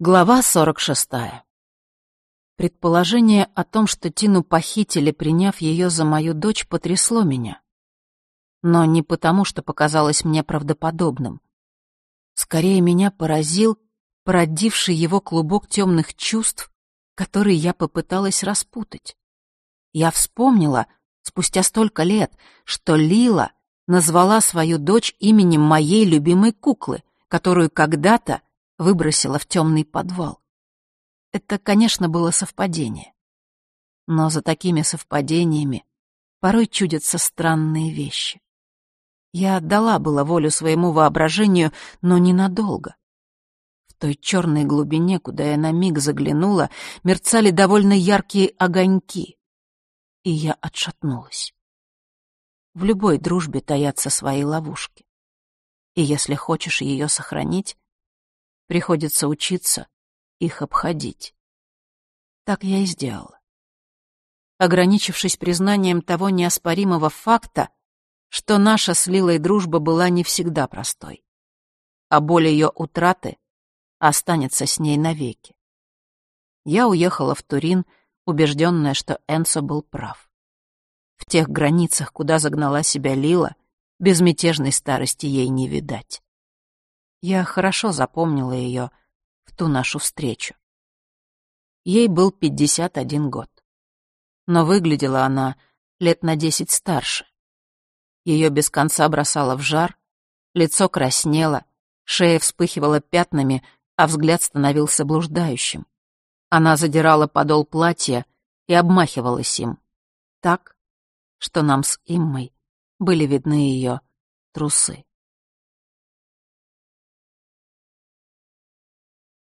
Глава 46. Предположение о том, что Тину похитили, приняв ее за мою дочь, потрясло меня. Но не потому, что показалось мне правдоподобным. Скорее, меня поразил породивший его клубок темных чувств, который я попыталась распутать. Я вспомнила, спустя столько лет, что Лила назвала свою дочь именем моей любимой куклы, которую когда-то выбросила в темный подвал. Это, конечно, было совпадение. Но за такими совпадениями порой чудятся странные вещи. Я отдала было волю своему воображению, но ненадолго. В той черной глубине, куда я на миг заглянула, мерцали довольно яркие огоньки, и я отшатнулась. В любой дружбе таятся свои ловушки. И если хочешь ее сохранить, Приходится учиться их обходить. Так я и сделала. Ограничившись признанием того неоспоримого факта, что наша с Лилой дружба была не всегда простой, а боль ее утраты останется с ней навеки. Я уехала в Турин, убежденная, что Энсо был прав. В тех границах, куда загнала себя Лила, безмятежной старости ей не видать. Я хорошо запомнила ее в ту нашу встречу. Ей был 51 год. Но выглядела она лет на десять старше. Ее без конца бросало в жар, лицо краснело, шея вспыхивала пятнами, а взгляд становился блуждающим. Она задирала подол платья и обмахивалась им. Так, что нам с Иммой были видны ее трусы.